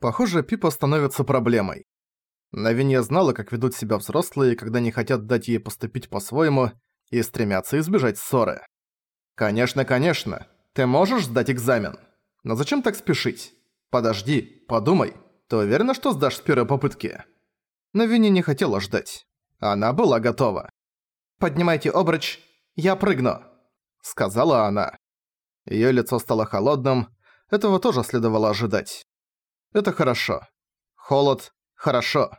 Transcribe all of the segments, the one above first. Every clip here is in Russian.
Похоже, Пипа становится проблемой. Навинья знала, как ведут себя взрослые, когда не хотят дать ей поступить по-своему и стремятся избежать ссоры. «Конечно, конечно. Ты можешь сдать экзамен? Но зачем так спешить? Подожди, подумай. Ты уверена, что сдашь с первой попытки?» Навинья не хотела ждать. Она была готова. «Поднимайте обруч, я прыгну», — сказала она. Её лицо стало холодным, этого тоже следовало ожидать. Это хорошо. Холод – хорошо.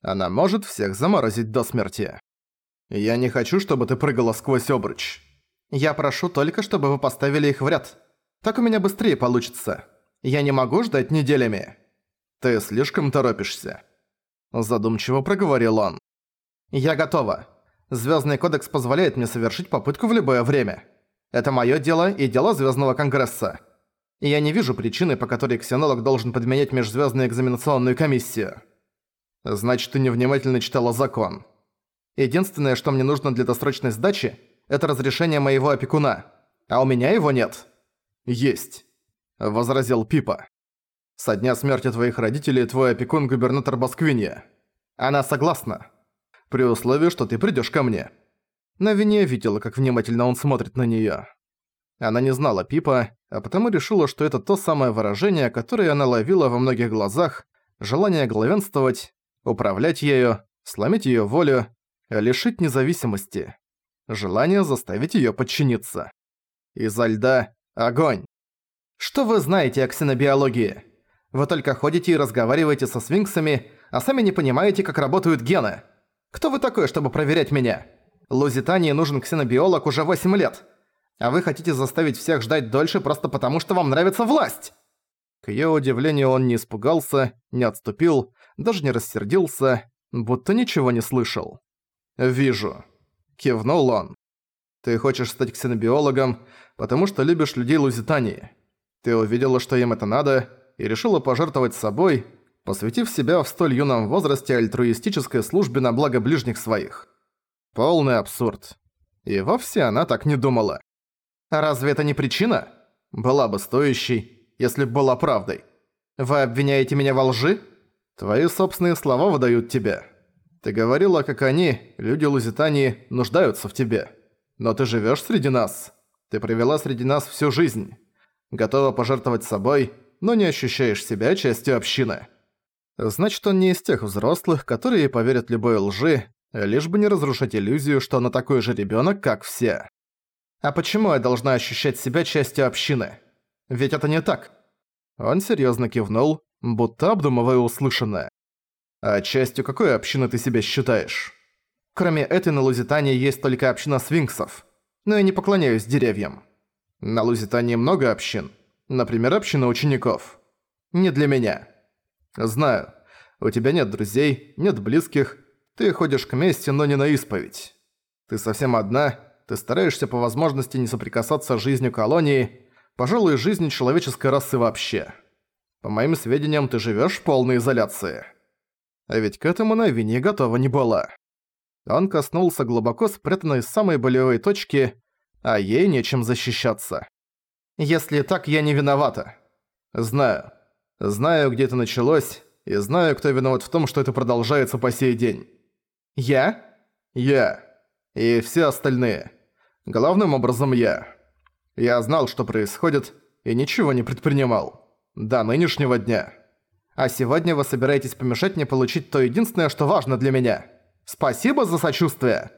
Она может всех заморозить до смерти. Я не хочу, чтобы ты прыгала сквозь обруч. Я прошу только, чтобы вы поставили их в ряд. Так у меня быстрее получится. Я не могу ждать неделями. Ты слишком торопишься. Задумчиво проговорил он. Я готова. Звездный кодекс позволяет мне совершить попытку в любое время. Это мое дело и дело Звездного Конгресса и я не вижу причины, по которой ксенолог должен подменять межзвездную экзаменационную комиссию. Значит, ты невнимательно читала закон. Единственное, что мне нужно для досрочной сдачи, это разрешение моего опекуна. А у меня его нет. Есть, возразил Пипа. Со дня смерти твоих родителей твой опекун губернатор Басквинья. Она согласна. При условии, что ты придёшь ко мне. Навиния видела, как внимательно он смотрит на неё. Она не знала Пипа, а потому решила, что это то самое выражение, которое она ловила во многих глазах, желание главенствовать, управлять ею, сломить её волю, лишить независимости, желание заставить её подчиниться. Изо льда – огонь. Что вы знаете о ксенобиологии? Вы только ходите и разговариваете со свинксами, а сами не понимаете, как работают гены. Кто вы такой, чтобы проверять меня? Лузитании нужен ксенобиолог уже 8 лет – а вы хотите заставить всех ждать дольше просто потому, что вам нравится власть!» К её удивлению он не испугался, не отступил, даже не рассердился, будто ничего не слышал. «Вижу», — кивнул он. «Ты хочешь стать ксенобиологом, потому что любишь людей Лузитании. Ты увидела, что им это надо, и решила пожертвовать собой, посвятив себя в столь юном возрасте альтруистической службе на благо ближних своих. Полный абсурд. И вовсе она так не думала. Разве это не причина? Была бы стоящей, если бы была правдой. Вы обвиняете меня во лжи? Твои собственные слова выдают тебя. Ты говорила, как они, люди Лузитании, нуждаются в тебе. Но ты живёшь среди нас. Ты провела среди нас всю жизнь. Готова пожертвовать собой, но не ощущаешь себя частью общины. Значит, он не из тех взрослых, которые поверят любой лжи, лишь бы не разрушать иллюзию, что она такой же ребёнок, как все. А почему я должна ощущать себя частью общины? Ведь это не так. Он серьезно кивнул, будто обдумывая услышанное. А частью какой общины ты себя считаешь? Кроме этой на Лузитании есть только община свинксов. Но я не поклоняюсь деревьям. На Лузитании много общин. Например, община учеников. Не для меня. Знаю. У тебя нет друзей, нет близких. Ты ходишь к мести, но не на исповедь. Ты совсем одна, ты стараешься по возможности не соприкасаться с жизнью колонии, пожалуй, жизнью человеческой расы вообще. По моим сведениям, ты живёшь в полной изоляции. А ведь к этому Нави готова не была. Он коснулся глубоко спрятанной самой болевой точки, а ей нечем защищаться. Если так, я не виновата. Знаю. Знаю, где это началось, и знаю, кто виноват в том, что это продолжается по сей день. Я? Я. И все остальные. Главным образом я. Я знал, что происходит, и ничего не предпринимал. До нынешнего дня. А сегодня вы собираетесь помешать мне получить то единственное, что важно для меня. Спасибо за сочувствие!»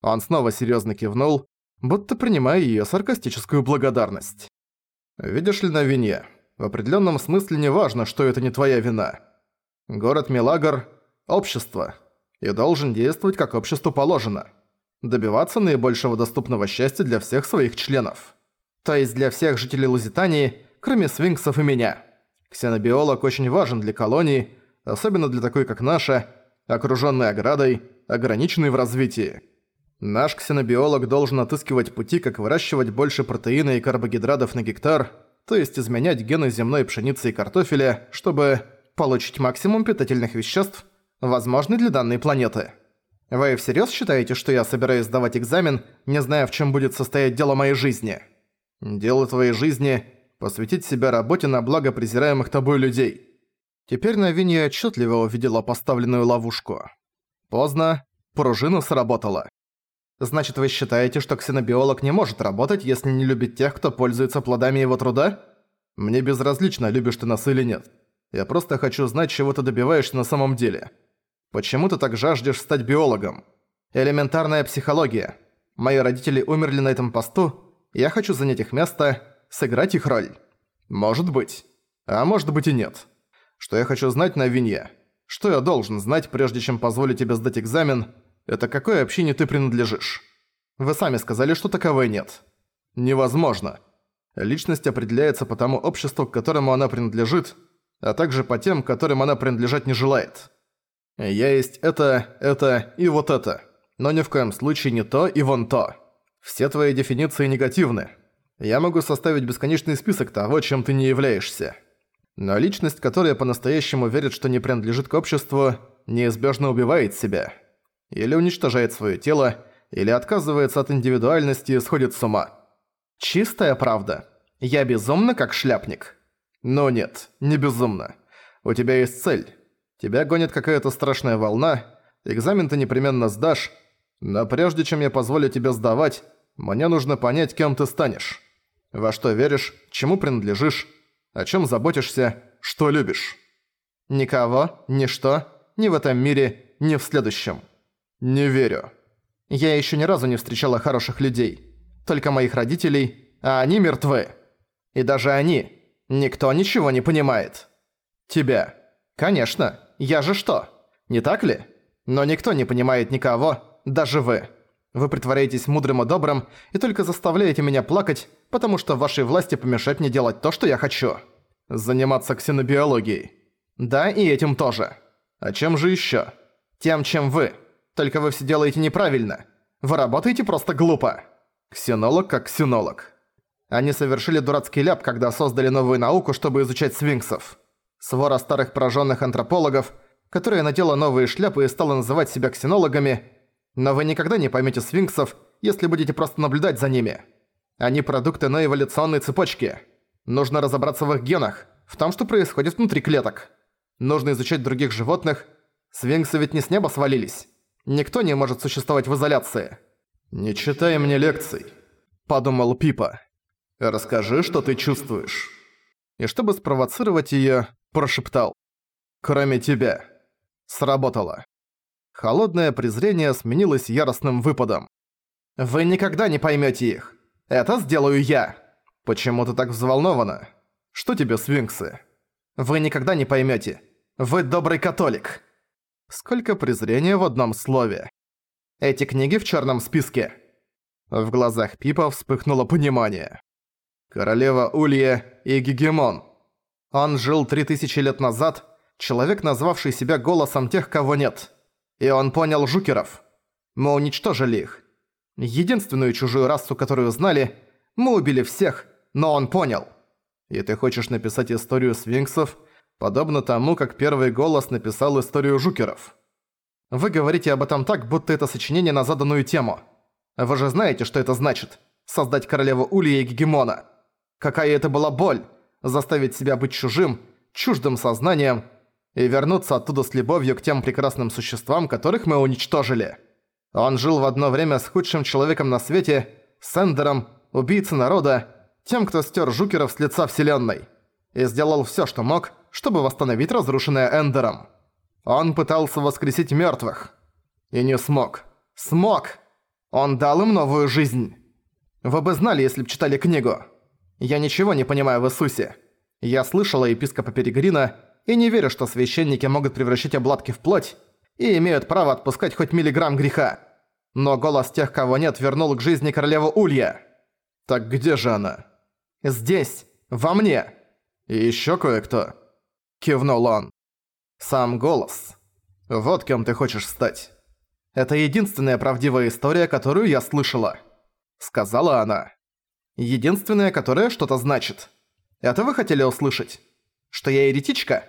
Он снова серьезно кивнул, будто принимая ее саркастическую благодарность. «Видишь ли на вине, в определенном смысле не важно, что это не твоя вина. Город Милагар – общество, и должен действовать как обществу положено добиваться наибольшего доступного счастья для всех своих членов. То есть для всех жителей Лузитании, кроме свинксов и меня. Ксенобиолог очень важен для колонии, особенно для такой, как наша, окружённой оградой, ограниченной в развитии. Наш ксенобиолог должен отыскивать пути, как выращивать больше протеина и карбогидратов на гектар, то есть изменять гены земной пшеницы и картофеля, чтобы получить максимум питательных веществ, возможный для данной планеты. Вы всерьез считаете, что я собираюсь сдавать экзамен, не зная, в чем будет состоять дело моей жизни? Дело твоей жизни – посвятить себя работе на благо презираемых тобой людей. Теперь Навинья отчетливо увидела поставленную ловушку. Поздно, пружина сработала. Значит, вы считаете, что ксенобиолог не может работать, если не любит тех, кто пользуется плодами его труда? Мне безразлично, любишь ты нас или нет. Я просто хочу знать, чего ты добиваешься на самом деле. Почему ты так жаждешь стать биологом? Элементарная психология. Мои родители умерли на этом посту, я хочу занять их место, сыграть их роль. Может быть. А может быть и нет. Что я хочу знать на Винье? Что я должен знать, прежде чем позволить тебе сдать экзамен? Это какой общине ты принадлежишь? Вы сами сказали, что таковой нет. Невозможно. Личность определяется по тому обществу, к которому она принадлежит, а также по тем, которым она принадлежать не желает. Есть это, это и вот это, но ни в коем случае не то и вон то. Все твои дефиниции негативны. Я могу составить бесконечный список того, чем ты не являешься. Но личность, которая по-настоящему верит, что не принадлежит к обществу, неизбежно убивает себя. Или уничтожает свое тело, или отказывается от индивидуальности и сходит с ума. Чистая правда. Я безумна, как шляпник. Но нет, не безумно. У тебя есть цель. Тебя гонит какая-то страшная волна, экзамен ты непременно сдашь, но прежде чем я позволю тебе сдавать, мне нужно понять, кем ты станешь. Во что веришь, чему принадлежишь, о чем заботишься, что любишь. Никого, ничто, ни в этом мире, ни в следующем. Не верю. Я еще ни разу не встречала хороших людей. Только моих родителей, а они мертвы. И даже они. Никто ничего не понимает. Тебя. Конечно. Я же что? Не так ли? Но никто не понимает никого, даже вы. Вы притворяетесь мудрым и добрым и только заставляете меня плакать, потому что вашей власти помешать мне делать то, что я хочу. Заниматься ксенобиологией. Да, и этим тоже. А чем же ещё? Тем, чем вы. Только вы все делаете неправильно. Вы работаете просто глупо. Ксенолог как ксенолог. Они совершили дурацкий ляп, когда создали новую науку, чтобы изучать свинксов. Свора старых пораженных антропологов, которая надела новые шляпы и стала называть себя ксенологами – но вы никогда не поймете свинксов, если будете просто наблюдать за ними. Они продукты на эволюционной цепочке. Нужно разобраться в их генах, в том, что происходит внутри клеток. Нужно изучать других животных. Свинксы ведь не с неба свалились. Никто не может существовать в изоляции. «Не читай мне лекций», — подумал Пипа. «Расскажи, что ты чувствуешь». И чтобы спровоцировать её, прошептал. «Кроме тебя». Сработало. Холодное презрение сменилось яростным выпадом. «Вы никогда не поймёте их! Это сделаю я!» «Почему ты так взволнована? Что тебе, свинксы?» «Вы никогда не поймёте! Вы добрый католик!» Сколько презрения в одном слове. Эти книги в чёрном списке. В глазах Пипа вспыхнуло понимание. Королева Улья и Гегемон. Он жил три тысячи лет назад, человек, назвавший себя голосом тех, кого нет. И он понял жукеров. Мы уничтожили их. Единственную чужую расу, которую знали, мы убили всех, но он понял. И ты хочешь написать историю свинксов, подобно тому, как первый голос написал историю жукеров. Вы говорите об этом так, будто это сочинение на заданную тему. Вы же знаете, что это значит – создать королеву Улья и Гегемона. Какая это была боль – заставить себя быть чужим, чуждым сознанием – и вернуться оттуда с любовью к тем прекрасным существам, которых мы уничтожили. Он жил в одно время с худшим человеком на свете, Сендером, убийцей народа, тем, кто стер Жукеров с лица Вселенной, и сделал все, что мог, чтобы восстановить разрушенное Эндером. Он пытался воскресить мертвых. И не смог. Смог! Он дал им новую жизнь. Вы бы знали, если б читали книгу. Я ничего не понимаю в Иисусе. Я слышала епископа Перегрина, и не верю, что священники могут превращать обладки в плоть и имеют право отпускать хоть миллиграмм греха. Но голос тех, кого нет, вернул к жизни королеву Улья. Так где же она? Здесь, во мне. И ещё кое-кто. Кивнул он. Сам голос. Вот кем ты хочешь стать. Это единственная правдивая история, которую я слышала. Сказала она. Единственная, которая что-то значит. Это вы хотели услышать? Что я еретичка?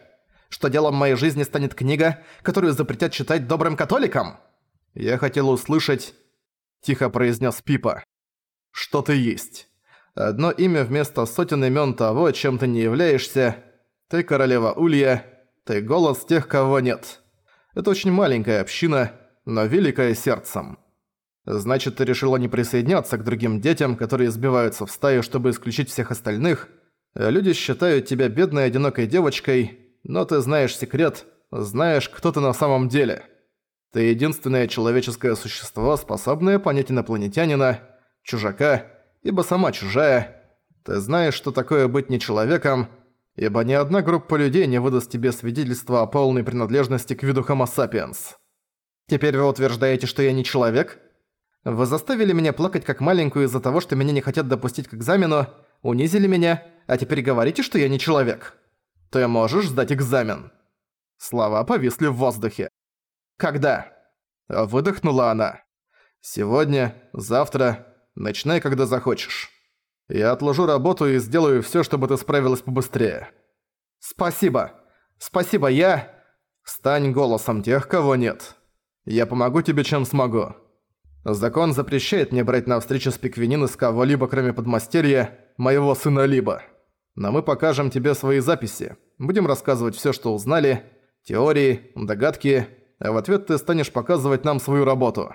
что делом моей жизни станет книга, которую запретят читать добрым католикам? Я хотел услышать... Тихо произнес Пипа. Что ты есть. Одно имя вместо сотен имен того, чем ты не являешься. Ты королева Улья. Ты голос тех, кого нет. Это очень маленькая община, но великая сердцем. Значит, ты решила не присоединяться к другим детям, которые сбиваются в стаю, чтобы исключить всех остальных. Люди считают тебя бедной одинокой девочкой, но ты знаешь секрет, знаешь, кто ты на самом деле. Ты единственное человеческое существо, способное понять инопланетянина, чужака, ибо сама чужая. Ты знаешь, что такое быть не человеком, ибо ни одна группа людей не выдаст тебе свидетельство о полной принадлежности к виду Homo sapiens. Теперь вы утверждаете, что я не человек? Вы заставили меня плакать как маленькую из-за того, что меня не хотят допустить к экзамену, унизили меня, а теперь говорите, что я не человек. Ты можешь сдать экзамен». Слова повисли в воздухе. «Когда?» Выдохнула она. «Сегодня, завтра, начинай, когда захочешь. Я отложу работу и сделаю всё, чтобы ты справилась побыстрее». «Спасибо. Спасибо, я...» «Стань голосом тех, кого нет. Я помогу тебе, чем смогу. Закон запрещает мне брать на встречу с Пиквинин из кого-либо, кроме подмастерья, моего сына Либо. Но мы покажем тебе свои записи. Будем рассказывать всё, что узнали, теории, догадки, а в ответ ты станешь показывать нам свою работу.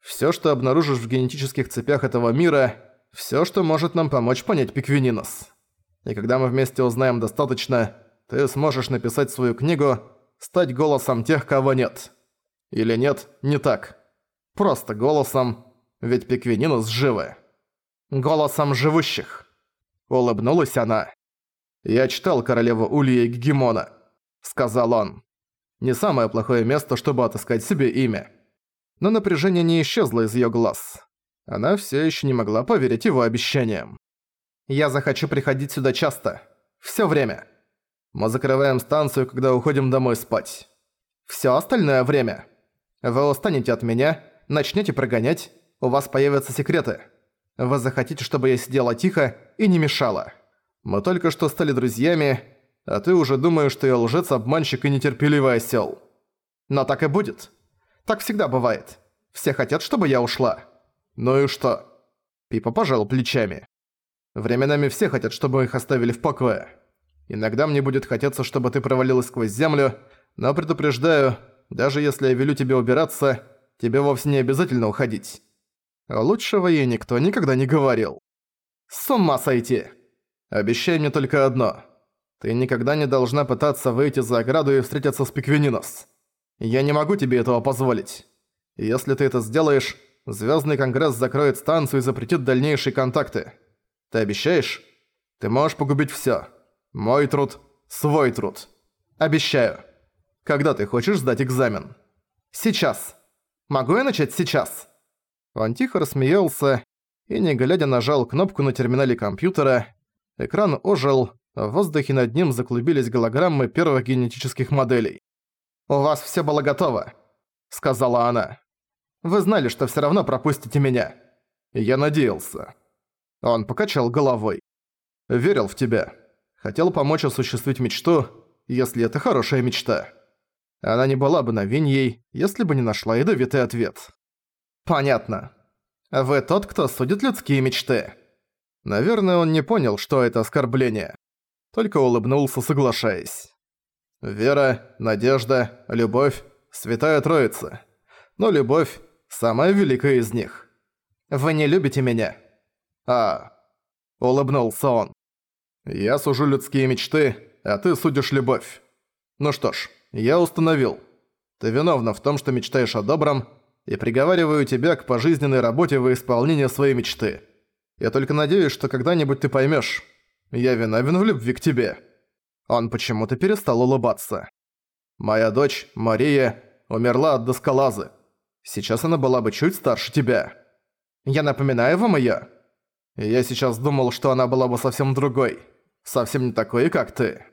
Всё, что обнаружишь в генетических цепях этого мира, всё, что может нам помочь понять Пиквининос. И когда мы вместе узнаем достаточно, ты сможешь написать свою книгу, стать голосом тех, кого нет. Или нет, не так. Просто голосом, ведь пиквининус живы. Голосом живущих. Улыбнулась она. «Я читал королеву Улья Гегемона», — сказал он. «Не самое плохое место, чтобы отыскать себе имя». Но напряжение не исчезло из её глаз. Она всё ещё не могла поверить его обещаниям. «Я захочу приходить сюда часто. Всё время. Мы закрываем станцию, когда уходим домой спать. Всё остальное время. Вы устанете от меня, начнете прогонять, у вас появятся секреты. Вы захотите, чтобы я сидела тихо и не мешала. Мы только что стали друзьями, а ты уже думаешь, что я лжец, обманщик и нетерпеливый осёл. Но так и будет. Так всегда бывает. Все хотят, чтобы я ушла. Ну и что? Пипа пожал плечами. Временами все хотят, чтобы их оставили в покое. Иногда мне будет хотеться, чтобы ты провалилась сквозь землю, но предупреждаю, даже если я велю тебе убираться, Тебе вовсе не обязательно уходить. Лучшего ей никто никогда не говорил. С ума сойти! Обещай мне только одно. Ты никогда не должна пытаться выйти за ограду и встретиться с Пиквининос. Я не могу тебе этого позволить. Если ты это сделаешь, Звездный Конгресс закроет станцию и запретит дальнейшие контакты. Ты обещаешь? Ты можешь погубить всё. Мой труд, свой труд. Обещаю. Когда ты хочешь сдать экзамен? Сейчас. Могу я начать сейчас?» Он тихо рассмеялся и, не глядя, нажал кнопку на терминале компьютера. Экран ожил, а в воздухе над ним заклубились голограммы первых генетических моделей. «У вас все было готово», — сказала она. «Вы знали, что все равно пропустите меня». «Я надеялся». Он покачал головой. «Верил в тебя. Хотел помочь осуществить мечту, если это хорошая мечта». Она не была бы новиньей, если бы не нашла ядовитый ответ. «Понятно. Вы тот, кто судит людские мечты». Наверное, он не понял, что это оскорбление. Только улыбнулся, соглашаясь. Вера, надежда, любовь – святая троица. Но любовь – самая великая из них. «Вы не любите меня?» «А...» – улыбнулся он. «Я сужу людские мечты, а ты судишь любовь. Ну что ж, я установил. Ты виновна в том, что мечтаешь о добром, и приговариваю тебя к пожизненной работе во исполнение своей мечты. Я только надеюсь, что когда-нибудь ты поймешь. Я виновен в любви к тебе». Он почему-то перестал улыбаться. «Моя дочь, Мария, умерла от доскалазы. Сейчас она была бы чуть старше тебя. Я напоминаю вам её? Я сейчас думал, что она была бы совсем другой. Совсем не такой, как ты».